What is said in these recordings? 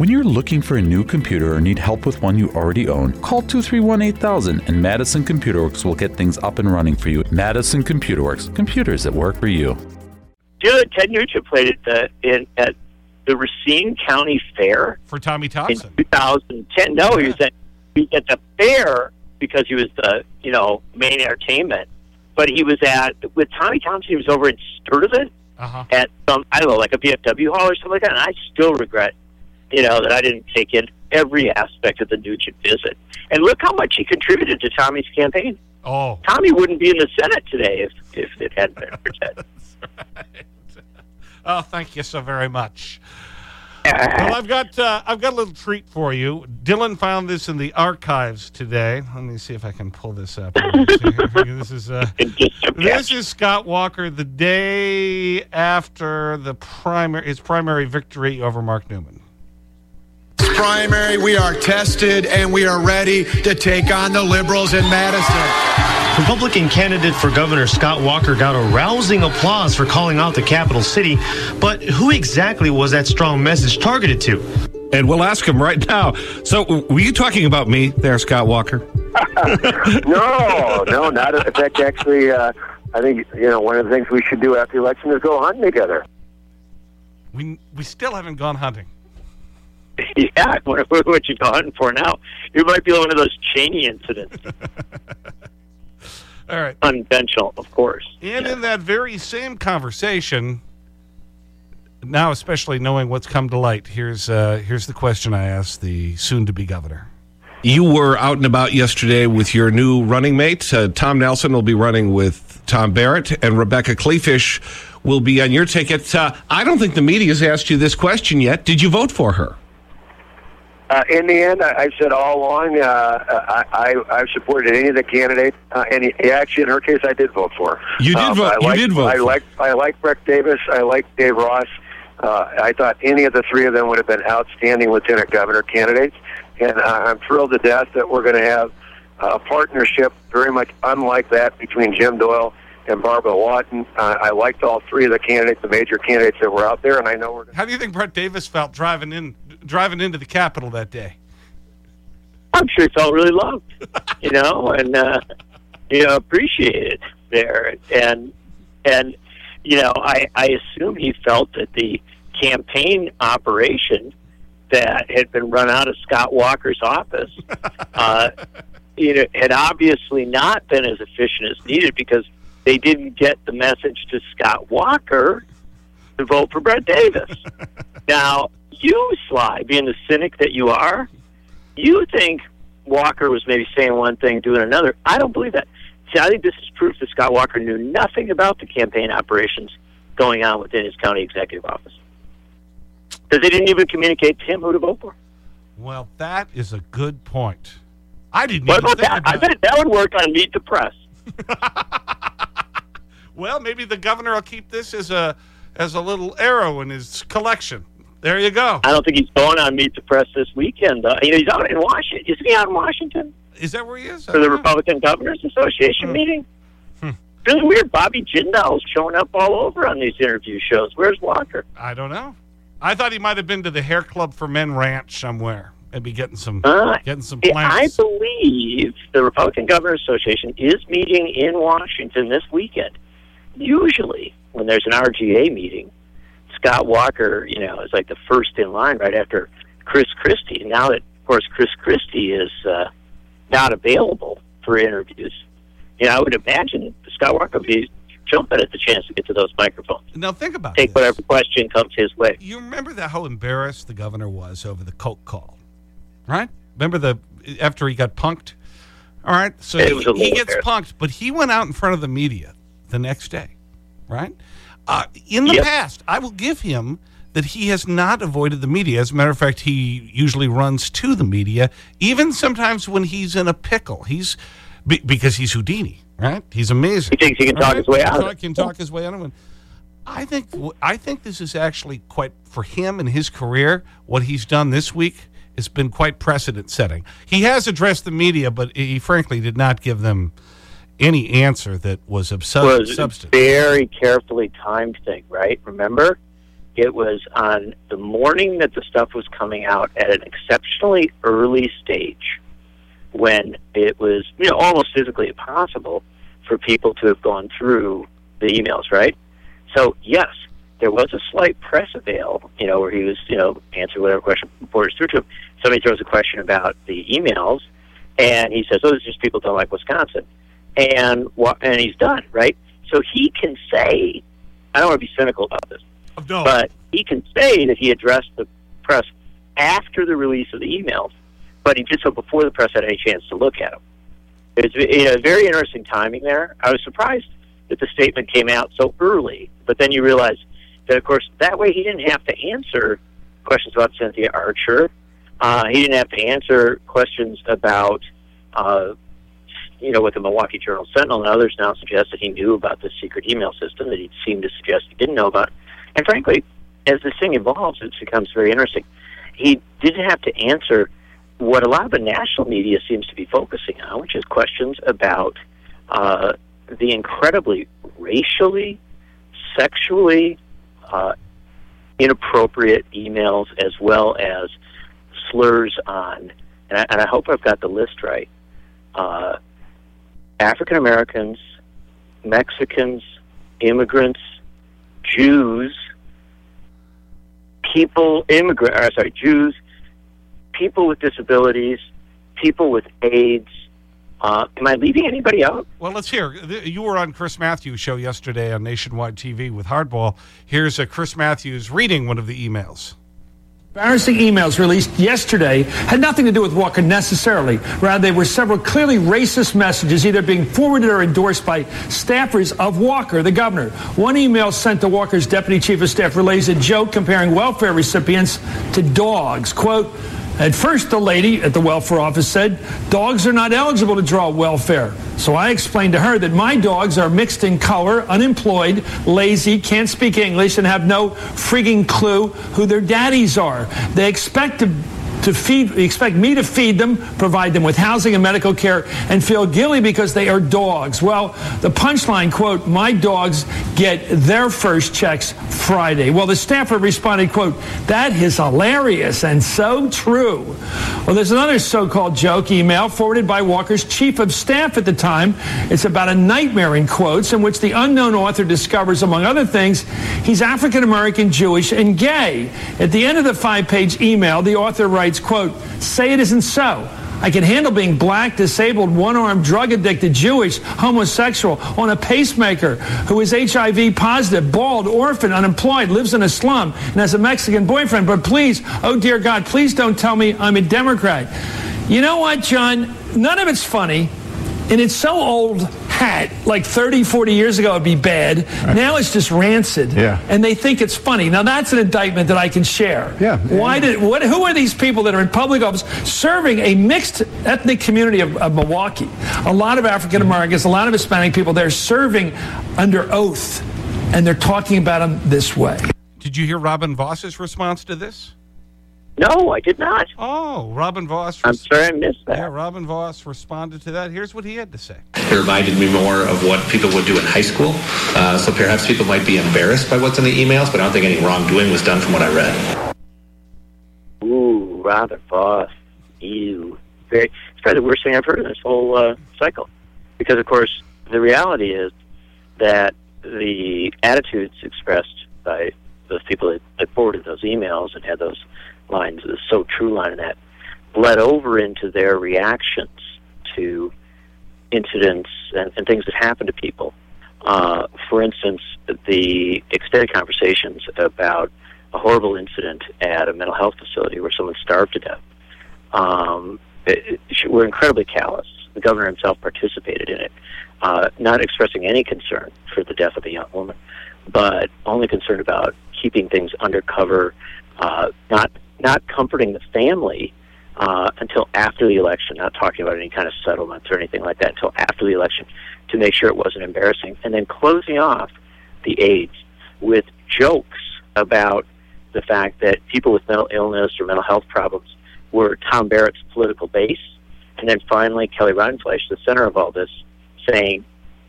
When you're looking for a new computer or need help with one you already own, call 231 8000 and Madison Computer Works will get things up and running for you. Madison Computer Works, computers that work for you. Do you know that Ted Nugent played at the, in, at the Racine County Fair For Tommy in Thompson. 2010? No, he was at, he was at the fair because he was the, you know, main entertainment. But he was at, with Tommy Thompson, he was over in Sturtevant Uh-huh. at some, I don't know, like a VFW hall or something like that. And I still regret, you know, that I didn't take in every aspect of the Nugent visit. And look how much he contributed to Tommy's campaign. Oh. Tommy wouldn't be in the Senate today if, if it hadn't been for Ted. Oh, thank you so very much. Well, I've got, uh, I've got a little treat for you. Dylan found this in the archives today. Let me see if I can pull this up. this is, uh, And just so this is Scott Walker the day after the primary, his primary victory over Mark Neumann. Primary. We are tested and we are ready to take on the liberals in Madison. Republican candidate for governor Scott Walker got a rousing applause for calling out the capital city. But who exactly was that strong message targeted to? And we'll ask him right now. So, were you talking about me there, Scott Walker? no, no, not in fact. Actually, uh, I think you know one of the things we should do after the election is go hunting together. We, we still haven't gone hunting. Yeah, what, what, what you hunting for now? You might be one of those Cheney incidents. All right. Unconventional, of course. And in that very same conversation, now especially knowing what's come to light, here's, uh, here's the question I asked the soon-to-be governor. You were out and about yesterday with your new running mate. Uh, Tom Nelson will be running with Tom Barrett, and Rebecca Kleefisch will be on your ticket. Uh, I don't think the media's asked you this question yet. Did you vote for her? Uh, in the end, I, I've said all along, uh, I, I, I've supported any of the candidates. Uh, and he- actually, in her case, I did vote for her. You did Um, vote- I you like, did vote I for- like. I like Brett Davis. I like Dave Ross. Uh, I thought any of the three of them would have been outstanding lieutenant governor candidates, and uh, I'm thrilled to death that we're going to have a partnership very much unlike that between Jim Doyle and Barbara Lawton. Uh, I liked all three of the candidates, the major candidates that were out there, and I know we're. Gonna How do you think Brett Davis felt driving, in, driving into the Capitol that day? I'm sure he felt really loved, you know, and uh, you know appreciated there, and and you know I I assume he felt that the campaign operation that had been run out of Scott Walker's office, uh, you know, had obviously not been as efficient as needed because they didn't get the message to Scott Walker to vote for Brett Davis. now, you, Sly, being the cynic that you are, you think Walker was maybe saying one thing, doing another. I don't believe that. See, I think this is proof that Scott Walker knew nothing about the campaign operations going on within his county executive office. Because they didn't even communicate to him who to vote for. Well, that is a good point. I didn't What about that? I bet that would work on Meet the Press. Well, maybe the governor will keep this as a, as a little arrow in his collection. There you go. I don't think he's going on Meet the Press this weekend. Though. You know, he's out in Washington. Isn't he out in Washington Is that where he is? For the know. Republican Governors Association meeting? Hmm. Really weird. Bobby Jindal's showing up all over on these interview shows. Where's Walker? I don't know. I thought he might have been to the Hair Club for Men Ranch somewhere. Maybe getting some, Uh, getting some plans. I believe the Republican Governors Association is meeting in Washington this weekend. Usually, when there's an RGA meeting, Scott Walker, you know, is like the first in line right after Chris Christie. Now that, of course, Chris Christie is uh, not available for interviews, you know, I would imagine Scott Walker would be jumping at the chance to get to those microphones. Now, think about Take this. whatever question comes his way. You remember that how embarrassed the governor was over the Koch call, right? Remember the after he got punked? All right, so he, he gets punked, but he went out in front of the media the next day, right? Uh, in the Yep. past, I will give him that he has not avoided the media. As a matter of fact, he usually runs to the media, even sometimes when he's in a pickle. He's be, because he's Houdini, right? He's amazing. He thinks he can talk All his way out it. Can talk his way out of it. I think I think this is actually quite for him and his career. What he's done this week has been quite precedent setting. He has addressed the media, but he frankly did not give them any answer that was of sub was substance. very carefully timed thing, right? Remember, it was on the morning that the stuff was coming out at an exceptionally early stage when it was you know almost physically impossible for people to have gone through the emails, right? So yes, there was a slight press avail, you know, where he was, you know, answer whatever question reporters threw to him. Somebody throws a question about the emails, and he says, "Oh, it's just people don't like Wisconsin," and what? And he's done, right? So he can say, I don't want to be cynical about this, No. but he can say that he addressed the press after the release of the emails, but he did so before the press had any chance to look at them. It's you know, very interesting timing there. I was surprised that the statement came out so early, but then you realize that, of course, that way he didn't have to answer questions about Cynthia Archer. Uh, he didn't have to answer questions about, uh, you know, with the Milwaukee Journal Sentinel and others now suggest that he knew about this secret email system that he seemed to suggest he didn't know about. And frankly, as this thing evolves, it becomes very interesting. He didn't have to answer what a lot of the national media seems to be focusing on, which is questions about uh, the incredibly racially, sexually uh, inappropriate emails, as well as slurs on, and I, and I hope I've got the list right. Uh, African Americans, Mexicans, immigrants, Jews, people, immigrant, or sorry, Jews, people with disabilities, people with AIDS. Uh, am I leaving anybody out? Well, let's hear. You were on Chris Matthews' show yesterday on Nationwide TV with Hardball. Here's uh, Chris Matthews reading one of the emails. Embarrassing emails released yesterday had nothing to do with Walker necessarily. Rather, they were several clearly racist messages either being forwarded or endorsed by staffers of Walker, the governor. One email sent to Walker's deputy chief of staff relays a joke comparing welfare recipients to dogs. Quote, at first, the lady at the welfare office said, dogs are not eligible to draw welfare. So I explained to her that my dogs are mixed in color, unemployed, lazy, can't speak English, and have no frigging clue who their daddies are. They expect to to feed expect me to feed them, provide them with housing and medical care, and feel guilty because they are dogs. Well, the punchline quote, my dogs get their first checks Friday. Well, the staffer responded, quote, that is hilarious and so true. Well, there's another so-called joke email forwarded by Walker's chief of staff at the time. It's about a nightmare in quotes in which the unknown author discovers, among other things, he's African American, Jewish, and gay. At the end of the five-page email, the author writes, quote, say it isn't so. I can handle being black, disabled, one-armed, drug-addicted, Jewish, homosexual, on a pacemaker, who is HIV positive, bald, orphan, unemployed, lives in a slum, and has a Mexican boyfriend. But please, oh dear God, please don't tell me I'm a Democrat. You know what, John? None of it's funny, and it's so old hat. Like 30, 40 years ago, it'd be bad. Now it's just rancid. Yeah. And they think it's funny. Now that's an indictment that I can share. Yeah. Why did what? Who are these people that are in public office serving a mixed ethnic community of, of Milwaukee? A lot of African Americans, a lot of Hispanic people. They're serving under oath, and they're talking about them this way. Did you hear Robin Vos's response to this? No, I did not. Oh, Robin Vos. I'm sorry I missed that. Yeah, Robin Vos responded to that. Here's what he had to say. It reminded me more of what people would do in high school. Uh, so perhaps people might be embarrassed by what's in the emails, but I don't think any wrongdoing was done from what I read. Ooh, rather Voss. Ew. Very, it's probably the worst thing I've heard in this whole uh, cycle. Because, of course, the reality is that the attitudes expressed by those people that, that forwarded those emails and had those lines, the so true line that, bled over into their reactions to incidents and, and things that happen to people. Uh, for instance, the extended conversations about a horrible incident at a mental health facility where someone starved to death um, it, it, were incredibly callous. The governor himself participated in it, uh, not expressing any concern for the death of a young woman, but only concerned about keeping things undercover, uh, not not comforting the family uh, until after the election, not talking about any kind of settlements or anything like that until after the election to make sure it wasn't embarrassing, and then closing off the aides with jokes about the fact that people with mental illness or mental health problems were Tom Barrett's political base, and then finally Kelly Rindfleisch, the center of all this, saying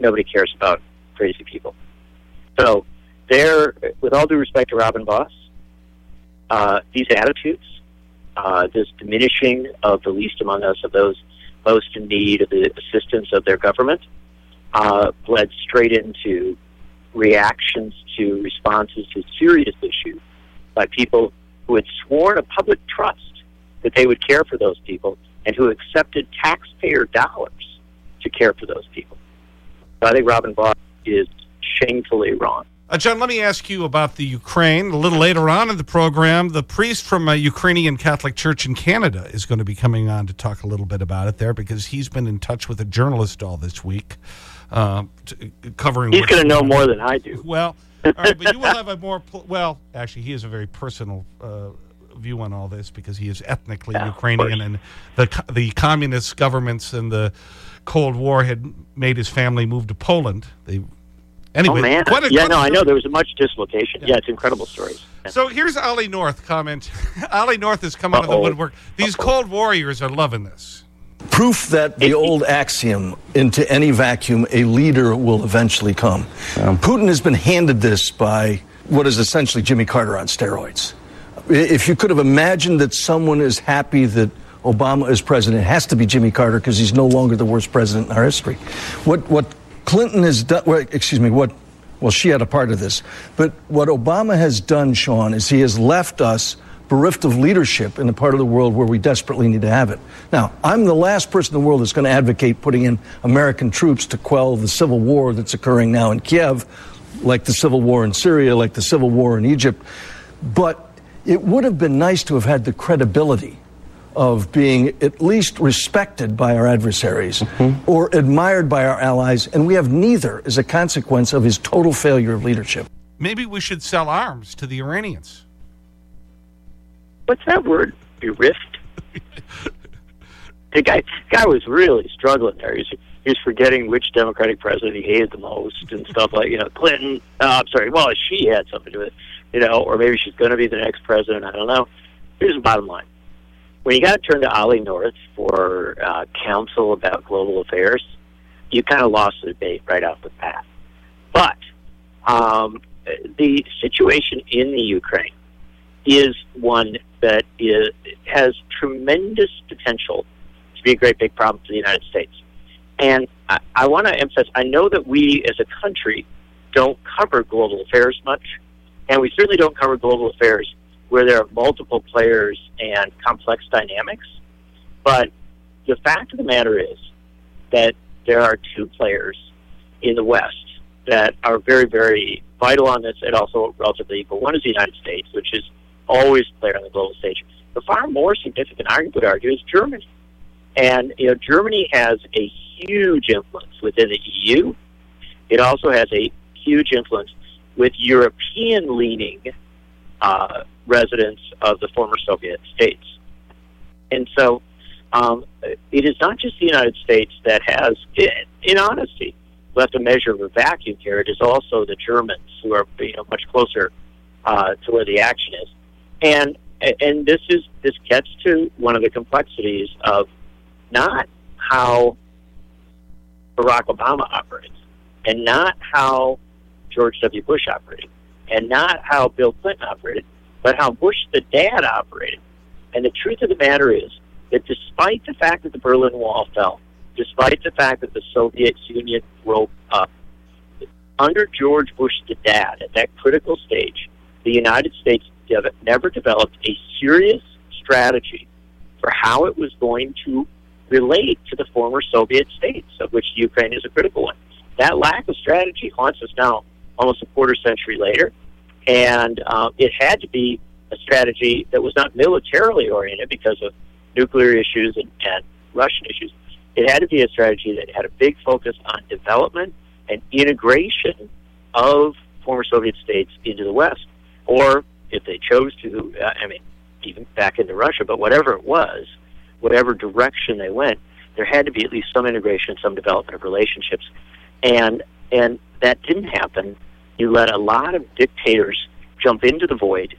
nobody cares about crazy people. So there, with all due respect to Robin Vos, uh, these attitudes, uh, this diminishing of the least among us, of those most in need of the assistance of their government, uh, bled straight into reactions to responses to serious issues by people who had sworn a public trust that they would care for those people and who accepted taxpayer dollars to care for those people. So I think Robin Vos is shamefully wrong. Uh, John, let me ask you about the Ukraine. A little later on in the program, the priest from a Ukrainian Catholic Church in Canada is going to be coming on to talk a little bit about it there because he's been in touch with a journalist all this week uh, covering. He's going to know more than I do. Well, right, but you will have a more, well, actually, he has a very personal uh, view on all this because he is ethnically yeah, Ukrainian and the, the communist governments and the Cold War had made his family move to Poland. They Anyway, oh, man. Quite a, yeah, no, I know. There was a much dislocation. Yeah, yeah it's incredible stories. Yeah. So here's Ollie North comment. Ollie North has come out uh -oh. of the woodwork. These uh -oh. Cold Warriors are loving this. Proof that the old axiom, into any vacuum, a leader will eventually come. Putin has been handed this by what is essentially Jimmy Carter on steroids. If you could have imagined that someone is happy that Obama is president, it has to be Jimmy Carter because he's no longer the worst president in our history. What, what Clinton has done, well, excuse me, what, well, she had a part of this. But what Obama has done, Sean, is he has left us bereft of leadership in a part of the world where we desperately need to have it. Now, I'm the last person in the world that's going to advocate putting in American troops to quell the civil war that's occurring now in Kiev, like the civil war in Syria, like the civil war in Egypt. But it would have been nice to have had the credibility of being at least respected by our adversaries mm-hmm. or admired by our allies, and we have neither as a consequence of his total failure of leadership. Maybe we should sell arms to the Iranians. What's that word? Bereft? the guy, guy was really struggling there. He's, he was forgetting which Democratic president he hated the most and stuff like, you know, Clinton. Uh, I'm sorry. Well, she had something to do with it, you know, or maybe she's going to be the next president. I don't know. Here's the bottom line when you got to turn to Ollie North for uh, counsel about global affairs, you kind of lost the debate right off the bat. But um, the situation in the Ukraine is one that is, has tremendous potential to be a great big problem for the United States. And I, I want to emphasize, I know that we as a country don't cover global affairs much, and we certainly don't cover global affairs where there are multiple players and complex dynamics. But the fact of the matter is that there are two players in the West that are very, very vital on this and also relatively equal. One is the United States, which is always a player on the global stage. The far more significant, I would argue, is Germany. And you know, Germany has a huge influence within the EU. It also has a huge influence with European-leaning uh, residents of the former Soviet states. And so um, it is not just the United States that has, in honesty, left a measure of a vacuum here. It is also the Germans who are you know, much closer uh, to where the action is. And and this is this gets to one of the complexities of not how Barack Obama operates, and not how George W. Bush operated, and not how Bill Clinton operated, but how Bush the dad operated. And the truth of the matter is that despite the fact that the Berlin Wall fell, despite the fact that the Soviet Union broke up, under George Bush the dad, at that critical stage, the United States never developed a serious strategy for how it was going to relate to the former Soviet states, of which Ukraine is a critical one. That lack of strategy haunts us now, almost a quarter century later. And um, it had to be a strategy that was not militarily oriented because of nuclear issues and, and Russian issues. It had to be a strategy that had a big focus on development and integration of former Soviet states into the West. Or if they chose to, uh, I mean, even back into Russia, but whatever it was, whatever direction they went, there had to be at least some integration, some development of relationships. And, and that didn't happen you let a lot of dictators jump into the void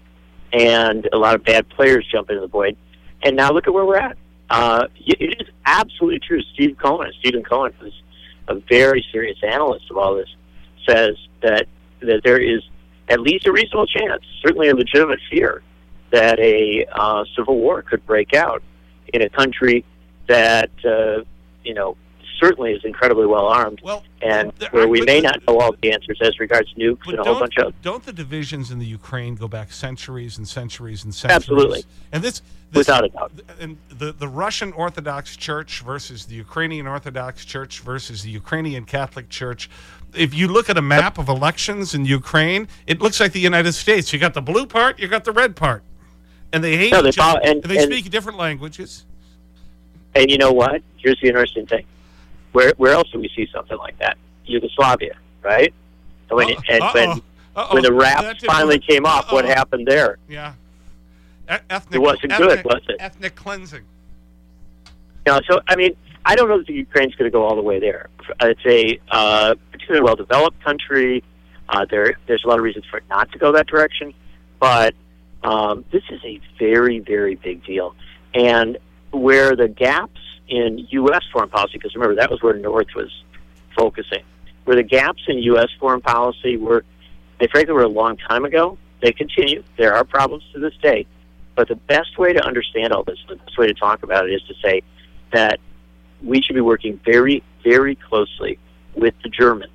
and a lot of bad players jump into the void. And now look at where we're at. Uh, it is absolutely true. Steve Cohen, Stephen Cohen, who's a very serious analyst of all this, says that that there is at least a reasonable chance, certainly a legitimate fear, that a uh, civil war could break out in a country that, uh, you know, certainly is incredibly well armed, well, and where we may the- not know all the answers as regards nukes and a whole bunch of. don't the divisions in the Ukraine go back centuries and centuries and centuries? Absolutely. And this, this Without a doubt. And the, the Russian Orthodox Church versus the Ukrainian Orthodox Church versus the Ukrainian Catholic Church. If you look at a map of elections in Ukraine, it looks like the United States. You got the blue part, you got the red part. And they hate No, they each other. follow- and- they and- speak different languages. And you know what? Here's the interesting thing. Where where else do we see something like that? Yugoslavia, right? And when, and when, Uh-oh. When the That raps finally came up, what Uh-oh. happened there? Yeah. Ethnic, It wasn't ethnic, good, was it? Ethnic cleansing. Know, so I mean, I don't know that the Ukraine's going to go all the way there. It's a uh, particularly well-developed country. Uh, there, there's a lot of reasons for it not to go that direction, but um, this is a very, very big deal. And where the gaps in U.S. foreign policy, because remember that was where North was focusing, where the gaps in U.S. foreign policy were, they frankly were a long time ago. They continue. There are problems to this day. But the best way to understand all this, the best way to talk about it is to say that we should be working very, very closely with the Germans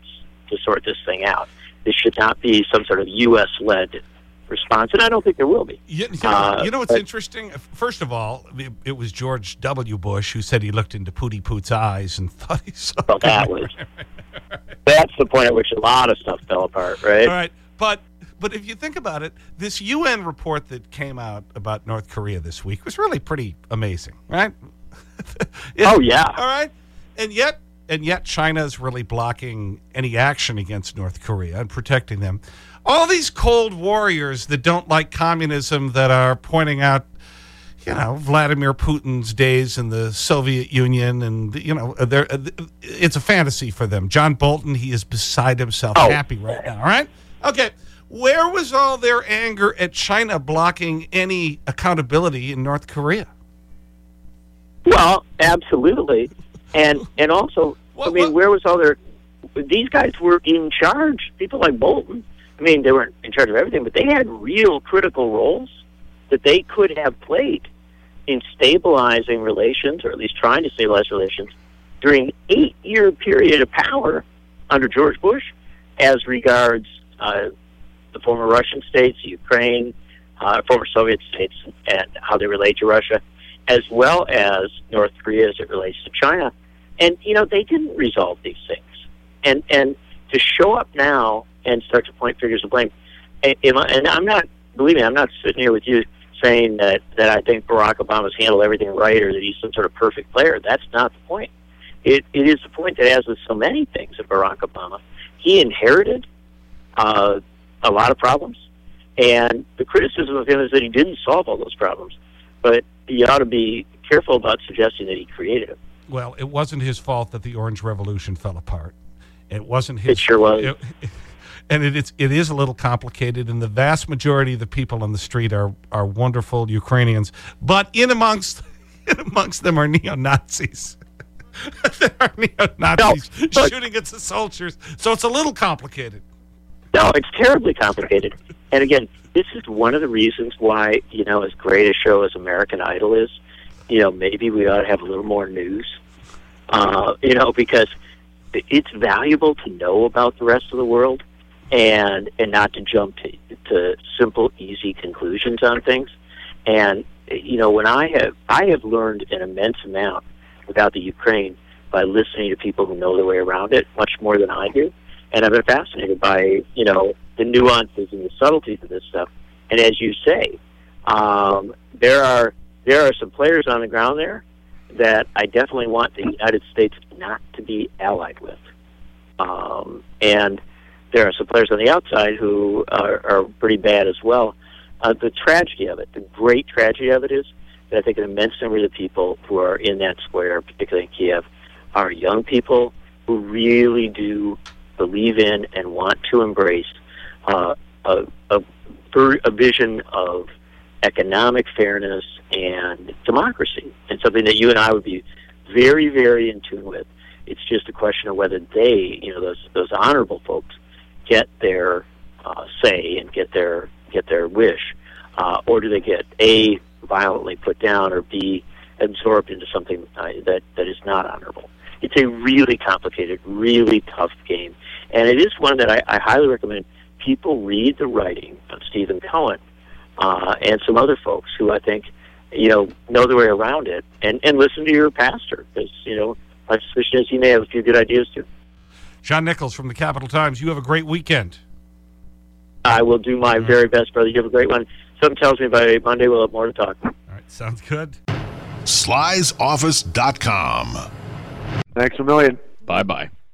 to sort this thing out. This should not be some sort of U.S. led response, and I don't think there will be. You, you know, Uh, you know what's but- interesting? First of all, it, it was George W. Bush who said he looked into Pootie Poot's eyes and thought he saw. Well, that was that's the point at which a lot of stuff fell apart, right? All right, but but if you think about it, this UN report that came out about North Korea this week was really pretty amazing, right? It- Oh, yeah. All right, and yet and yet China is really blocking any action against North Korea and protecting them. All these cold warriors that don't like communism that are pointing out you know, Vladimir Putin's days in the Soviet Union, and, you know, it's a fantasy for them. John Bolton, he is beside himself, Oh. happy right now, all right? Okay, where was all their anger at China blocking any accountability in North Korea? Well, absolutely, and and also, I mean, where was all their? These guys were in charge. People like Bolton. I mean, they weren't in charge of everything, but they had real critical roles that they could have played in stabilizing relations, or at least trying to stabilize relations, during an eight-year period of power under George Bush, as regards uh, the former Russian states, Ukraine, uh, former Soviet states, and how they relate to Russia, as well as North Korea as it relates to China. And you know they didn't resolve these things, and and to show up now and start to point fingers of blame, and, and I'm not believe me, I'm not sitting here with you saying that that I think Barack Obama's handled everything right or that he's some sort of perfect player. That's not the point. It it is the point that as with so many things of Barack Obama, he inherited uh, a lot of problems, and the criticism of him is that he didn't solve all those problems. But you ought to be careful about suggesting that he created them. Well, it wasn't his fault that the Orange Revolution fell apart. It wasn't his It sure was. it- and it is, it is a little complicated, and the vast majority of the people on the street are, are wonderful Ukrainians. But in amongst, in amongst them are neo Nazis. there are neo Nazis No, shooting at the soldiers. So it's a little complicated. No, it's terribly complicated. And again, this is one of the reasons why, you know, as great a show as American Idol is, you know, maybe we ought to have a little more news. Uh, you know, because it's valuable to know about the rest of the world and and not to jump to, to simple, easy conclusions on things. And you know, when I have I have learned an immense amount about the Ukraine by listening to people who know their way around it much more than I do and I've been fascinated by you know the nuances and the subtleties of this stuff. And as you say, um, there are there are some players on the ground there that I definitely want the United States not to be allied with, um, and there are some players on the outside who are, are pretty bad as well. Uh, the tragedy of it, the great tragedy of it is that I think an immense number of the people who are in that square, particularly in Kiev, are young people who really do believe in and want to embrace uh, a, a, a vision of economic fairness and democracy, and something that you and I would be very, very in tune with. It's just a question of whether they, you know, those those honorable folks, get their uh, say and get their get their wish, uh, or do they get a violently put down or b absorbed into something uh, that that is not honorable? It's a really complicated, really tough game, and it is one that I, I highly recommend people read the writing of Stephen Cohen uh, and some other folks who I think you know know their way around it, and and listen to your pastor because you know my suspicion is he may have a few good ideas too. John Nichols from the Capital Times. You have a great weekend. I will do my very best, brother. You have a great one. Something tells me by Monday we'll have more to talk. All right, sounds good. Sly'sOffice.com. Thanks a million. Bye bye.